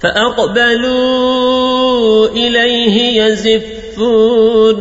فأقبلوا إليه يزفون.